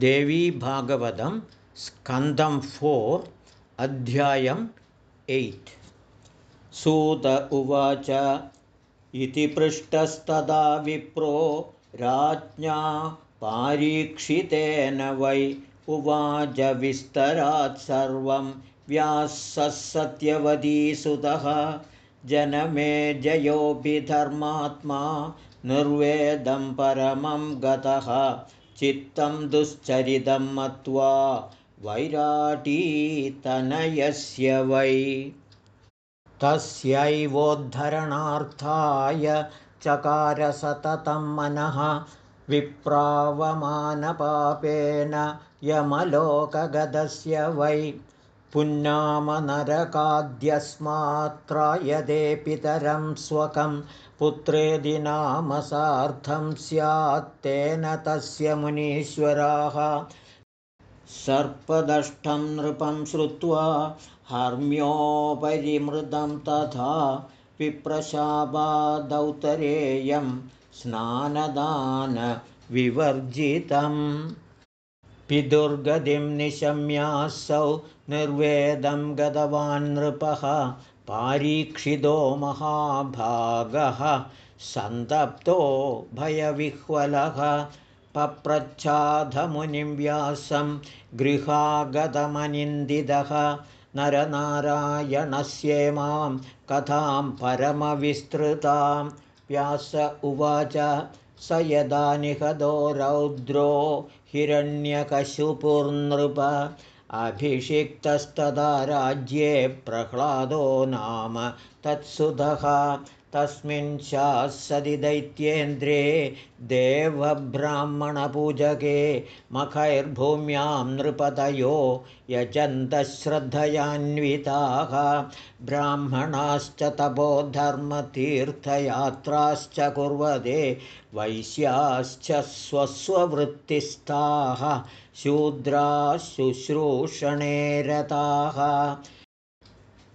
देवीभागवतं स्कन्दं four अध्यायम् eight. सूत उवाच इति पृष्टस्तदा विप्रो राज्ञा पारीक्षितेन वै उवाच विस्तरात् सर्वं व्यासः सत्यवतीसुतः जनमे जयोभिधर्मात्मा निर्वेदं परमं गतः चित्तं दुश्चरितं मत्वा वैराटीतनयस्य वै। तस्यैवोद्धरणार्थाय चकारसततं मनः विप्रावमानपापेन यमलोकगदस्य वै पुन्नामनरकाद्यस्मात्रायदे पितरं स्वकं पुत्रेदि नाम सार्थं स्यात्तेन तस्य मुनीश्वराः। सर्पदष्टं नृपं श्रुत्वा हर्म्योपरिमृदं तथा विप्रशापादौतरेयं स्नानदानविवर्जितम् पितुर्गतिं निशम्यासौ निर्वेदं गतवान् नृपः पारीक्षितो महाभागः सन्तप्तो भयविह्वलः पप्रच्छाधमुनिं व्यासं गृहागतमनिन्दितः नरनारायणस्येमां कथां परमविस्तृतां व्यास उवाच स यदा निहतो रौद्रो हिरण्यकशुपुर्नृप अभिषिक्तस्तदा राज्ये प्रह्लादो नाम तत्सुधः तस्मिन् शासदि दैत्येन्द्रे देवब्राह्मणपूजके मखैर्भूम्यां नृपतयो यजन्तश्रद्धयान्विताः ब्राह्मणाश्च तपोधर्मतीर्थयात्राश्च कुर्वते वैश्याश्च स्वस्ववृत्तिस्थाः शूद्राशुश्रूषणे रताः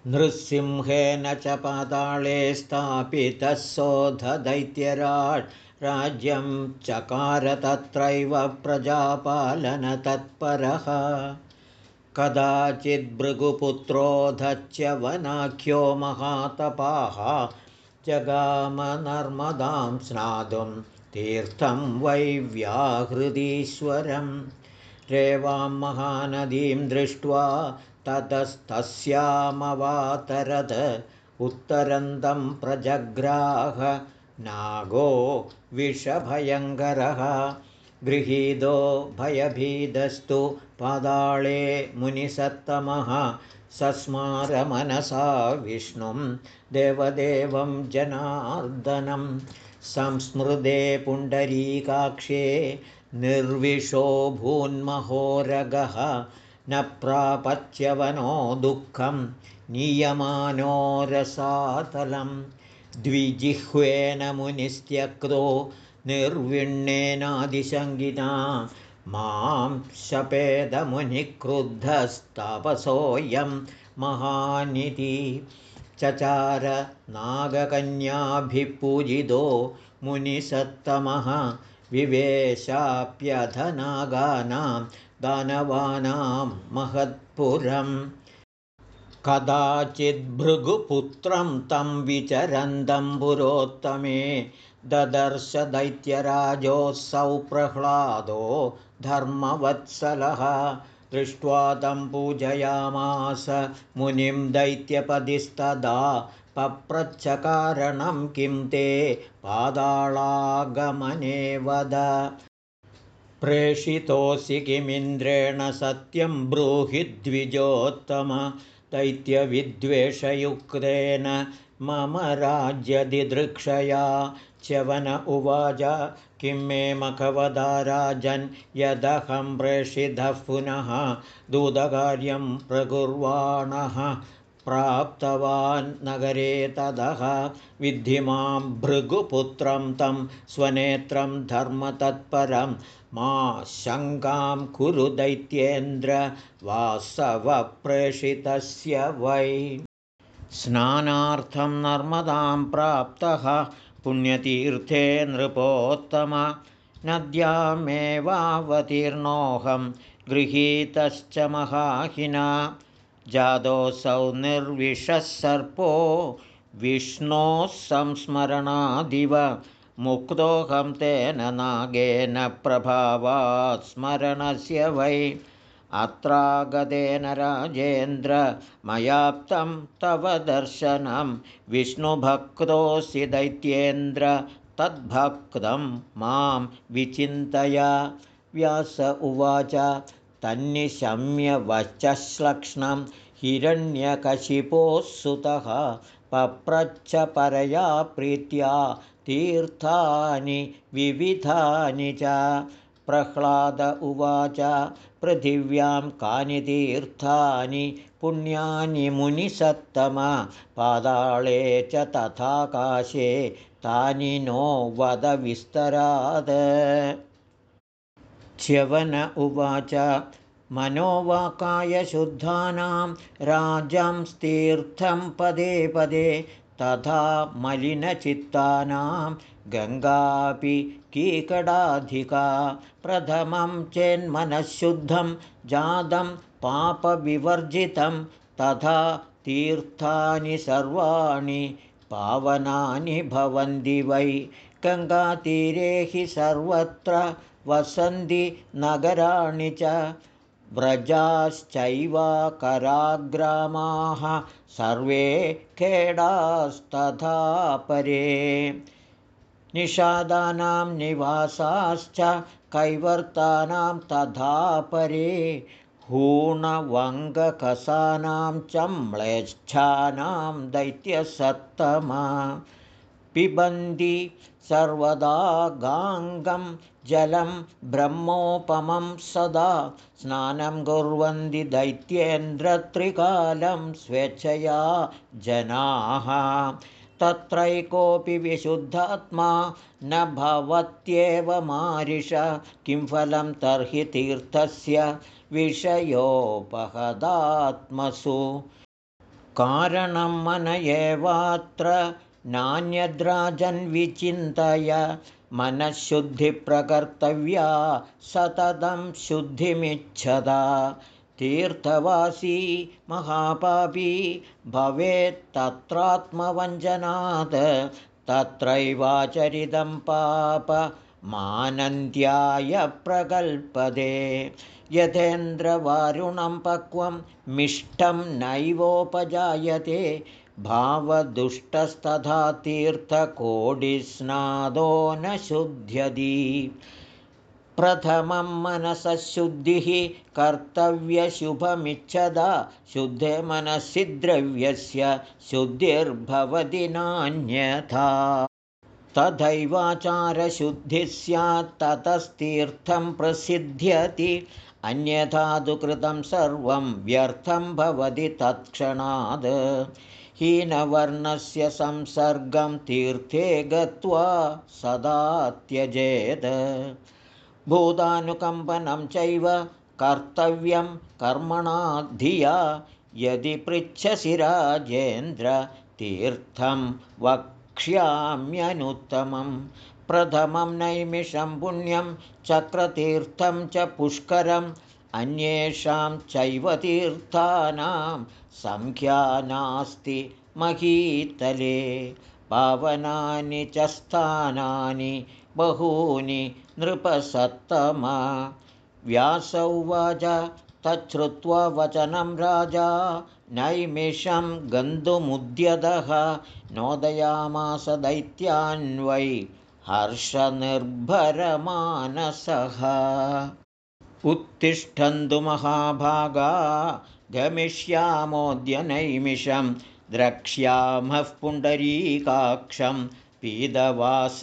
नृसिंहेन च पाताळे स्थापितः सोऽधदैत्यराट् राज्यं चकार तत्रैव प्रजापालनतत्परः कदाचिद्भृगुपुत्रोऽधच्य वनाख्यो महातपाः जगामनर्मदां स्नातुं तीर्थं वै व्याहृदीश्वरं रेवां महानदीं दृष्ट्वा ततस्तस्यामवातरद उत्तरन्तं प्रजग्राह नागो विषभयङ्करः गृहीतो भयभीदस्तु पादाळे मुनिसत्तमः सस्मारमनसा विष्णुं देवदेवं जनार्दनं संस्मृदे पुण्डरीकाक्षे निर्विशो भून्महोरगः न प्रापच्यवनो दुःखं नीयमानो रसातलं द्विजिह्वेन मुनिस्त्यक्तो निर्विण्णेनादिशङ्गिना मां शपेदमुनिक्रुद्धस्तापसोऽयं महानिधि। चचार नागकन्याभिपूजितो मुनिसत्तमः। विवेशाप्यधनागानां दानवानां महत्पुरम् कदाचिद्भृगुपुत्रं तं विचरन्दं पुरोत्तमे ददर्शदैत्यराजोऽसौ प्रह्लादो धर्मवत्सलः। दृष्ट्वा तं पूजयामास मुनिं दैत्यपदिस्तदा। पप्रच्छकारणं किं ते पादाळागमने वद प्रेषितोऽसि किमिन्द्रेण सत्यं ब्रूहि द्विजोत्तम दैत्यविद्वेषयुक्तेन मम राज्यदिदृक्षया च्यवन उवाच किं मे मखवदा राजन् यदहं प्रेषितः पुनः दूतकार्यं प्रकुर्वाणः प्राप्तवान् नगरे ततः विद्धि मां भृगुपुत्रं तं स्वनेत्रं धर्मतत्परं। मा शङ्कां कुरु दैत्येन्द्र वासवप्रेषितस्य वै। स्नानार्थं नर्मदां प्राप्तः पुण्यतीर्थे नृपोत्तम। नद्यामेवावतीर्णोऽहं गृहीतश्च महाहिना जातोऽसौ निर्विशः सर्पो विष्णोः संस्मरणादिव। मुक्तोऽहं तेन नागेन प्रभावात् स्मरणस्य वै। अत्रागतेन राजेन्द्र मयाप्तं तव दर्शनं। विष्णुभक्तोऽसि दैत्येन्द्र तद्भक्तं मां विचिन्तय। व्यास उवाच तन्निशम्यवचश्लक्ष्णं हिरण्यकशिपोः सुतः पप्रच्छ परया प्रीत्या तीर्थानि विविधानि च। प्रह्लाद उवाच पृथिव्यां कानि तीर्थानि पुण्यानि मुनिसत्तम पादाळे च तथाकाशे तानि नो वदविस्तराद च्यवन उवाच। मनोवाकायशुद्धानां राजंस्तीर्थं पदे पदे तथा मलिनचित्तानां गङ्गापि कीकडाधिका। प्रथमं चेन्मनःशुद्धं जातं पापविवर्जितं तथा तीर्थानि सर्वाणि पावनानि भवन्ति वै। गङ्गातीरे हि सर्वत्र वसन्ति नगराणि च व्रजाश्चैवाकराग्रामाः सर्वे खेडास्तथा परे। निषादानां निवासाश्च कैवर्तानां तथा परे। हूणवङ्गकसानां च म्लेच्छानां दैत्यसत्तमा। पिबन्ति सर्वदा गाङ्गं जलं ब्रह्मोपमं सदा स्नानं कुर्वन्ति दैत्येन्द्रत्रिकालं स्वेच्छया जनाः। तत्रैकोऽपि विशुद्धात्मा न भवत्येव मारिष किं फलं तर्हि तीर्थस्य विषयोपहदात्मसु। कारणं मन एवात्र नान्यद्राजन्विचिन्तय मनःशुद्धिप्रकर्तव्या सततं शुद्धिमिच्छदा। तीर्थवासी महापापी भवेत्तत्रात्मवञ्जनात् तत्रैवाचरितं पापमानन्द्याय प्रकल्पदे। यथेन्द्रवारुणं पक्वं मिष्टं नैवोपजायते भावदुष्टस्तथा तीर्थकोडिस्नादो न शुध्यति। प्रथमं मनसशुद्धिः कर्तव्यशुभमिच्छदा शुद्धे मनसि द्रव्यस्य शुद्धिर्भवति नान्यथा। तथैवाचारशुद्धिः स्यात् ततस्तीर्थं प्रसिद्ध्यति। अन्यथा तु कृतं सर्वं व्यर्थं भवति तत्क्षणात् हीनवर्णस्य संसर्गं तीर्थे गत्वा सदा त्यजेत्। भूतानुकम्पनं चैव कर्तव्यं कर्मणा धिया यदि पृच्छसि राजेन्द्र तीर्थं वक्ष्याम्यनुत्तमं। प्रथमं नैमिषं पुण्यं चक्रतीर्थं च पुष्करम् अन्येषां चैव तीर्थानां सङ्ख्या नास्ति महीतले। पावनानि च स्थानानि बहूनि नृपसत्तमा। व्यासौवाच तच्छ्रुत्वा वचनं राजा नैमिषं गन्तुमुद्यतः नोदयामास दैत्यान्वै हर्षनिर्भरमानसः उत्तिष्ठन्तु महाभागा गमिष्यामोद्य नैमिषं द्रक्ष्यामः पुण्डरीकाक्षं पीदवाससमच्युतं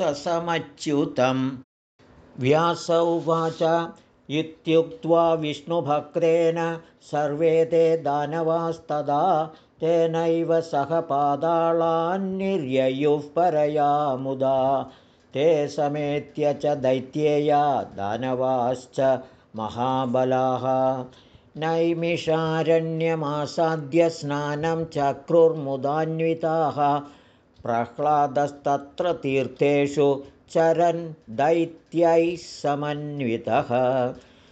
व्यासौवाच इत्युक्त्वा विष्णुभक्तेन सर्वे ते दानवास्तदा तेनैव सह पादाळान्निर्ययुः परया मुदा ते समेत्य च दैत्येया दानवाश्च महाबलाः। नैमिषारण्यमासाद्य स्नानं चक्रुर्मुदान्विताः। प्रह्लादस्तत्र तीर्थेषु चरन् दैत्यैः समन्वितः।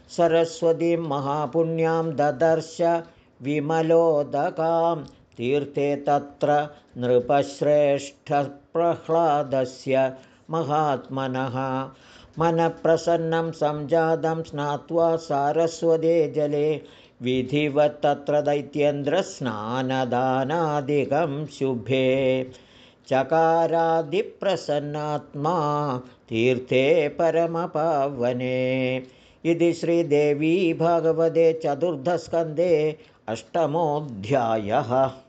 सरस्वतीं महापुण्यां ददर्श विमलोदकां। तीर्थे तत्र नृपश्रेष्ठप्रह्लादस्य महात्मनः मनःप्रसन्नं सञ्जातं स्नात्वा सारस्वते जले विधिवत् तत्र दैत्येन्द्रस्नानदानादिकं शुभे। चकारादिप्रसन्नात्मा तीर्थे परमपावने। इति श्रीदेवी भगवते चतुर्थस्कन्धे अष्टमोऽध्यायः